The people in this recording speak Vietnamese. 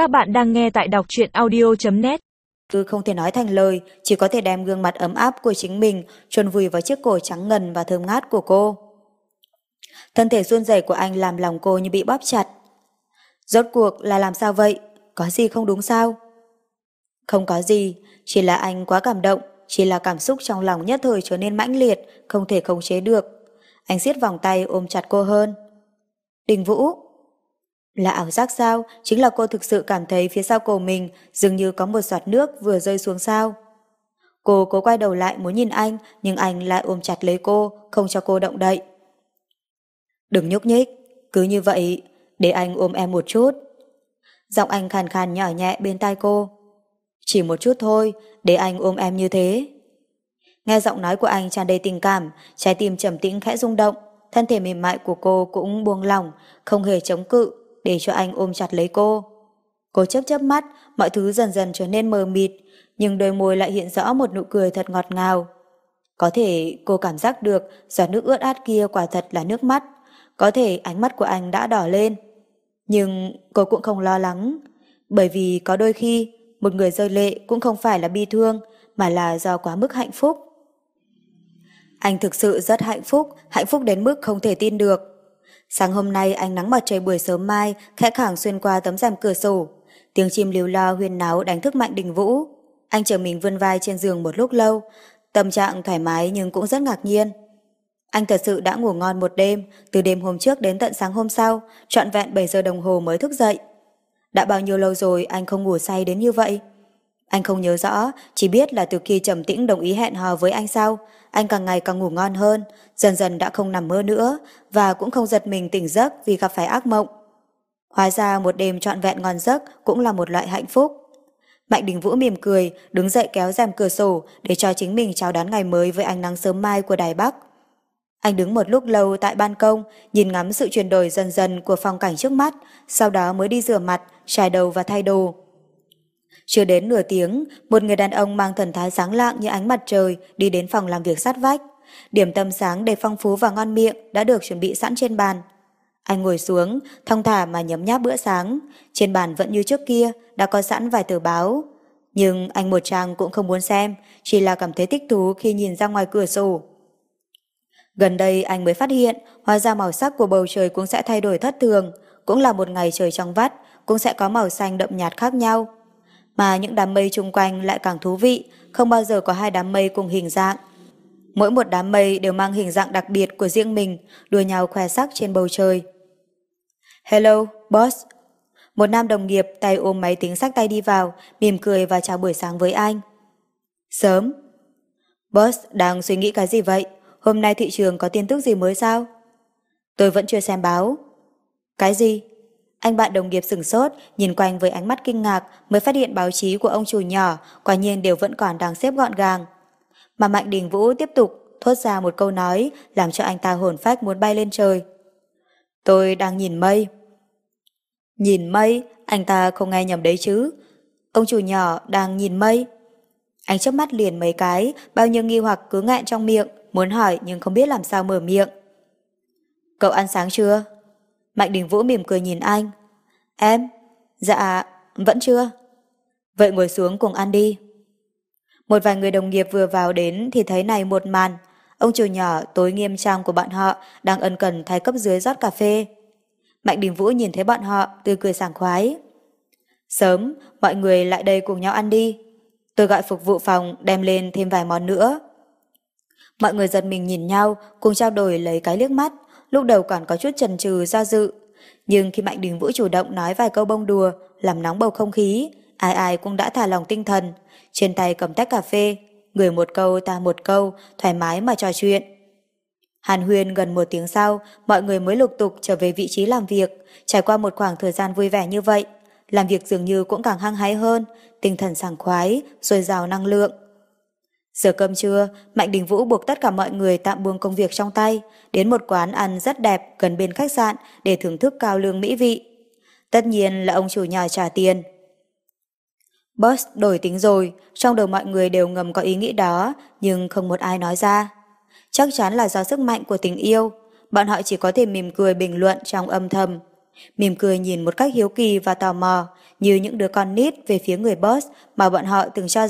Các bạn đang nghe tại đọc truyện audio.net Cứ không thể nói thành lời, chỉ có thể đem gương mặt ấm áp của chính mình chôn vùi vào chiếc cổ trắng ngần và thơm ngát của cô. Thân thể run rẩy của anh làm lòng cô như bị bóp chặt. Rốt cuộc là làm sao vậy? Có gì không đúng sao? Không có gì, chỉ là anh quá cảm động, chỉ là cảm xúc trong lòng nhất thời trở nên mãnh liệt, không thể khống chế được. Anh siết vòng tay ôm chặt cô hơn. Đình Vũ là ảo giác sao? Chính là cô thực sự cảm thấy phía sau cổ mình dường như có một giọt nước vừa rơi xuống sao. Cô cố quay đầu lại muốn nhìn anh, nhưng anh lại ôm chặt lấy cô, không cho cô động đậy. Đừng nhúc nhích, cứ như vậy, để anh ôm em một chút. Giọng anh khàn khàn nhỏ nhẹ bên tai cô. Chỉ một chút thôi, để anh ôm em như thế. Nghe giọng nói của anh tràn đầy tình cảm, trái tim trầm tĩnh khẽ rung động, thân thể mềm mại của cô cũng buông lỏng, không hề chống cự, để cho anh ôm chặt lấy cô. Cô chớp chớp mắt, mọi thứ dần dần trở nên mờ mịt, nhưng đôi môi lại hiện rõ một nụ cười thật ngọt ngào. Có thể cô cảm giác được giọt nước ướt át kia quả thật là nước mắt, có thể ánh mắt của anh đã đỏ lên. Nhưng cô cũng không lo lắng, bởi vì có đôi khi một người rơi lệ cũng không phải là bi thương, mà là do quá mức hạnh phúc. Anh thực sự rất hạnh phúc, hạnh phúc đến mức không thể tin được. Sáng hôm nay ánh nắng mặt trời buổi sớm mai khẽ khẳng xuyên qua tấm rèm cửa sổ. Tiếng chim líu lo huyên náo đánh thức Mạnh Đình Vũ. Anh chờ mình vươn vai trên giường một lúc lâu, tâm trạng thoải mái nhưng cũng rất ngạc nhiên. Anh thật sự đã ngủ ngon một đêm, từ đêm hôm trước đến tận sáng hôm sau, trọn vẹn 7 giờ đồng hồ mới thức dậy. Đã bao nhiêu lâu rồi anh không ngủ say đến như vậy? Anh không nhớ rõ, chỉ biết là từ khi Trầm Tĩnh đồng ý hẹn hò với anh sau, anh càng ngày càng ngủ ngon hơn, dần dần đã không nằm mơ nữa và cũng không giật mình tỉnh giấc vì gặp phải ác mộng. Hóa ra một đêm trọn vẹn ngon giấc cũng là một loại hạnh phúc. Mạnh Đình Vũ mỉm cười, đứng dậy kéo rèm cửa sổ để cho chính mình chào đón ngày mới với ánh nắng sớm mai của Đài Bắc. Anh đứng một lúc lâu tại ban công, nhìn ngắm sự chuyển đổi dần dần của phong cảnh trước mắt, sau đó mới đi rửa mặt, trải đầu và thay đồ. Chưa đến nửa tiếng, một người đàn ông mang thần thái sáng lạng như ánh mặt trời đi đến phòng làm việc sát vách. Điểm tâm sáng đầy phong phú và ngon miệng đã được chuẩn bị sẵn trên bàn. Anh ngồi xuống, thong thả mà nhấm nháp bữa sáng. Trên bàn vẫn như trước kia, đã có sẵn vài tờ báo. Nhưng anh một trang cũng không muốn xem, chỉ là cảm thấy thích thú khi nhìn ra ngoài cửa sổ. Gần đây anh mới phát hiện, hóa ra màu sắc của bầu trời cũng sẽ thay đổi thất thường, cũng là một ngày trời trong vắt, cũng sẽ có màu xanh đậm nhạt khác nhau. Mà những đám mây chung quanh lại càng thú vị, không bao giờ có hai đám mây cùng hình dạng. Mỗi một đám mây đều mang hình dạng đặc biệt của riêng mình, đùa nhau khoe sắc trên bầu trời. Hello, boss. Một nam đồng nghiệp tay ôm máy tính sách tay đi vào, mỉm cười và chào buổi sáng với anh. Sớm. Boss đang suy nghĩ cái gì vậy? Hôm nay thị trường có tin tức gì mới sao? Tôi vẫn chưa xem báo. Cái gì? Anh bạn đồng nghiệp sửng sốt, nhìn quanh với ánh mắt kinh ngạc mới phát hiện báo chí của ông chủ nhỏ quả nhiên đều vẫn còn đang xếp gọn gàng. Mà Mạnh Đình Vũ tiếp tục thốt ra một câu nói làm cho anh ta hồn phách muốn bay lên trời. Tôi đang nhìn mây. Nhìn mây, anh ta không nghe nhầm đấy chứ. Ông chủ nhỏ đang nhìn mây. Anh chớp mắt liền mấy cái, bao nhiêu nghi hoặc cứ ngẹn trong miệng, muốn hỏi nhưng không biết làm sao mở miệng. Cậu ăn sáng chưa? Mạnh Đình Vũ mỉm cười nhìn anh. Em? Dạ, vẫn chưa. Vậy ngồi xuống cùng ăn đi. Một vài người đồng nghiệp vừa vào đến thì thấy này một màn. Ông chủ nhỏ tối nghiêm trang của bọn họ đang ân cần thay cấp dưới rót cà phê. Mạnh Đình Vũ nhìn thấy bọn họ tươi cười sảng khoái. Sớm, mọi người lại đây cùng nhau ăn đi. Tôi gọi phục vụ phòng đem lên thêm vài món nữa. Mọi người giật mình nhìn nhau, cùng trao đổi lấy cái liếc mắt, lúc đầu còn có chút chần chừ do dự. Nhưng khi Mạnh Đình Vũ chủ động nói vài câu bông đùa, làm nóng bầu không khí, ai ai cũng đã thả lòng tinh thần. Trên tay cầm tách cà phê, người một câu ta một câu, thoải mái mà trò chuyện. Hàn huyên gần một tiếng sau, mọi người mới lục tục trở về vị trí làm việc, trải qua một khoảng thời gian vui vẻ như vậy. Làm việc dường như cũng càng hăng hái hơn, tinh thần sảng khoái, dồi dào năng lượng. Giờ cơm trưa, Mạnh Đình Vũ buộc tất cả mọi người tạm buông công việc trong tay, đến một quán ăn rất đẹp gần bên khách sạn để thưởng thức cao lương mỹ vị. Tất nhiên là ông chủ nhà trả tiền. Boss đổi tính rồi, trong đầu mọi người đều ngầm có ý nghĩ đó, nhưng không một ai nói ra. Chắc chắn là do sức mạnh của tình yêu, bọn họ chỉ có thể mỉm cười bình luận trong âm thầm. Mỉm cười nhìn một cách hiếu kỳ và tò mò, như những đứa con nít về phía người boss mà bọn họ từng cho